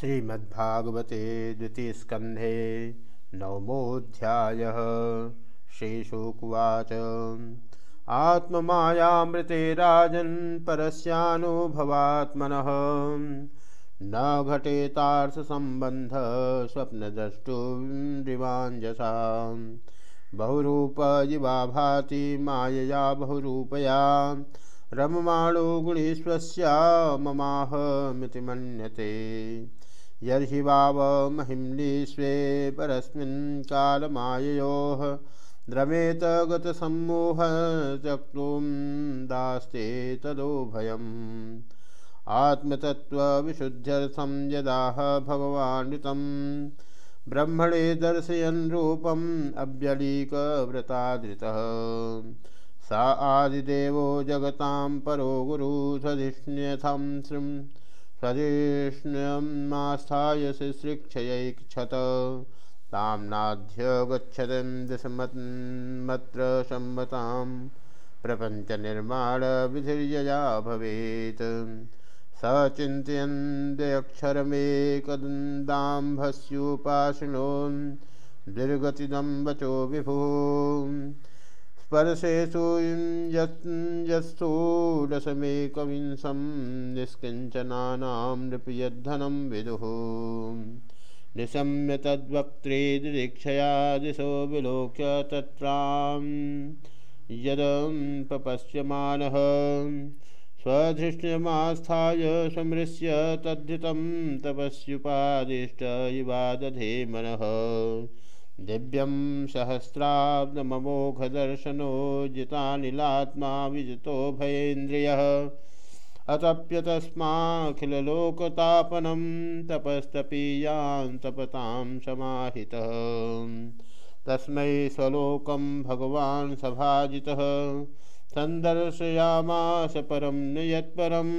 श्रीमद्भागवते द्वितीयस्कन्धे नवमोऽध्यायः श्रीशुकुवाच। आत्ममायामृते राजन् परस्यानुभवात्मनः। न घटेतार्थसम्बन्धः स्वप्नद्रष्टुरिवाञ्जसा। बहुरूप इवा भाति मायया बहुरूपया। रममाणो गुणेश्वस्या ममाहमिति मन्यते। यर्हि वाव महिम्नि स्वे परस्मिन् कालमाययोः द्रमेत गतसम्मोह त्यक्तुं दास्ते तदोभयम् आत्मतत्त्वविशुद्ध्यर्थं यदाह भगवान्वितं। ब्रह्मणे दर्शयन् रूपम् अव्यलीकव्रतादृतः। सा आदिदेवो जगतां परो गुरुसधिष्ण्यथं श्रृं सदिष्ण्यमास्थाय शिश्रिक्षयैक्षत तां नाध्य गच्छतं दिशमन्मत्र सम्मतां प्रपञ्चनिर्माणविधिर्यया भवेत्। स चिन्तयन्द्यक्षरमेकदाम्भस्युपाशिनोन् दुर्गतिदं वचो विभुः। स्पर्शेषु यत्स्थूलसमेकविंशं निष्किञ्चनानां नृपयद्धनं विदुः। निशम्य तद्वक्त्रे दिदीक्षया दिशो विलोक्य तत्रां। यदं पपश्यमानः स्वधृष्ण्यमास्थाय समृश्य तद्धितं तपस्युपादिष्ट इवा दधे मनः दिव्यं सहस्राब्दममोघदर्शनो जितानिलात्मा विजितो भयेन्द्रियः। अतप्यतस्माखिलोकतापनं तपस्तपीयान् तपतां समाहितः। तस्मै स्वलोकं भगवान् सभाजितः। सन्दर्शयामास परं न यत्परं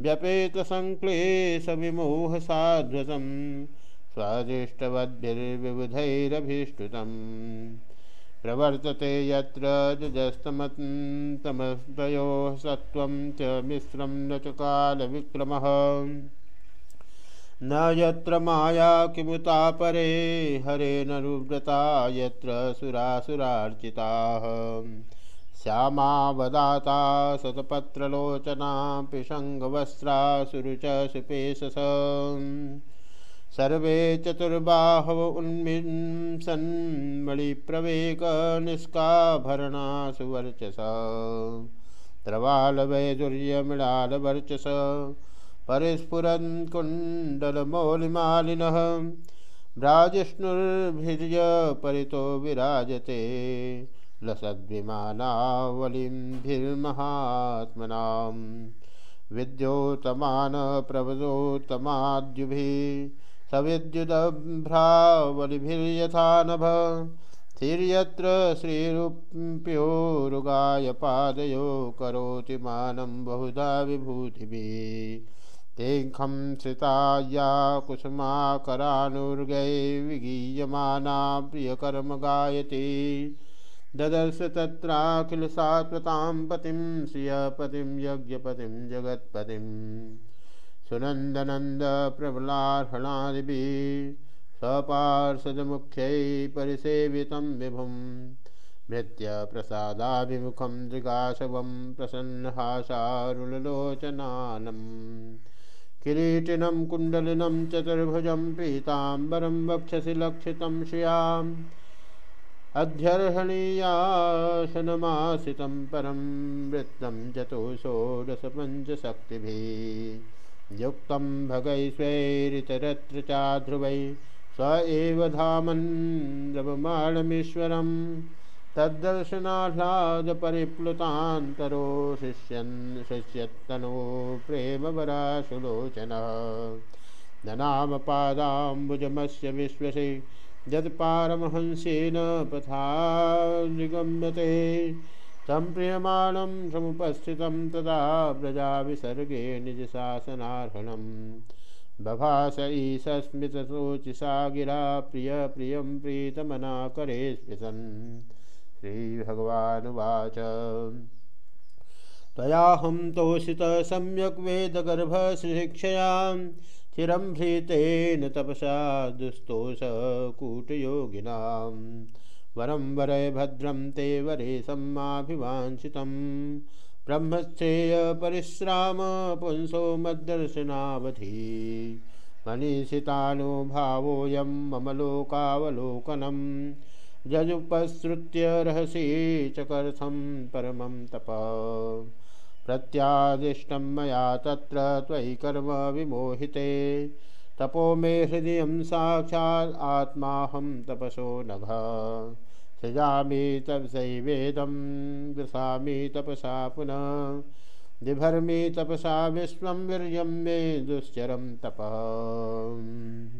व्यपेतसङ्क्लेशविमोहसाध्वसम् स्वादिष्टवद्भिर्विबुधैरभीष्टुतं प्रवर्तते यत्र जजस्तमस्तमस्तयोः सत्त्वं च मिश्रं न च कालविक्रमः। न यत्र माया किमुता परे हरेण रुव्रता यत्र सुरासुरार्चिताः। श्यामावदाता शतपत्रलोचना पिशङ्गवस्त्रा सुरुच सुपेशस सर्वे चतुर्बाहव उन्मिन्सन्मणिप्रवेकनिष्काभरणा सुवर्चस। त्रवालवैदुर्यमृणालवर्चस परिस्फुरन् कुण्डलमौलिमालिनः परितो विराजते। लसद्विमानावलिम्भिर्महात्मनां विद्योतमान प्रवदोत्तमाद्युभिः सविद्युदभ्रावलिभिर्यथा नभ स्थिर्यत्र श्रीरूप्योरुगाय पादयो करोति मानं बहुधा विभूतिभिः। तेङ्खं श्रिता या कुसुमाकरानुर्गै विगीयमाना प्रियकर्म गायति। ददर्श तत्राखिल सात्वतां पतिं, श्रियपतिं, यज्ञपतिं जगत्पतिम् सुनंदनंद प्रबलार्हणादिभिः सपार्षदमुख्यै परिसेवितं विभुं। मृत्यप्रसादाभिमुखं दृगाशवं प्रसन्नहासारुललोचनानं किरीटिनं, कुण्डलिनं, चतुर्भुजं, पीताम्बरं वक्षसि लक्षितं श्रियाम् अध्यर्हणीयासनमासितं परं वृत्तं जतो षोडशपञ्चशक्तिभिः। युक्तं भगैश्वैरितरत्र चाध्रुवै स एव धामन्नवमाणमीश्वरं तद्दर्शनाह्लादपरिप्लुतान्तरो शिष्यन् शिष्यत्तनो प्रेमवराशुलोचनः। दनामपादाम्बुजमस्य विश्वसे यत्पारमहंसेन पथा निगम्यते सम्प्रियमाणं समुपस्थितं तदा प्रजाविसर्गे निजशासनार्हणं। बभास ईशस्मितशोचिषा गिरा प्रियप्रियं प्रीतमना करे स्पृशन् श्रीभगवानुवाच। त्वयाहं तोषितः सम्यक् वेदगर्भशिक्षयां चिरं भ्रीतेन तपसा दुस्तोष वरं वरय भद्रम ते वरे सम्माभिवाञ्छितं ब्रह्मश्रेयपरिश्राम पुंसो मद्दर्शनावधि। मनीषितानुभावोऽयं मम लोकावलोकनं यजुपसृत्य रहसि चकर्थं परमं तप। प्रत्यादिष्टं मया तत्र त्वयि कर्म विमोहिते। तपो मे हृदय साक्षात् आत्माहं तपसो नघ सृजामि तपसैवेदं वृथामि तपसा पुनः दिभर्मी तपसा विश्व वीर मे दुश्चरम तपः।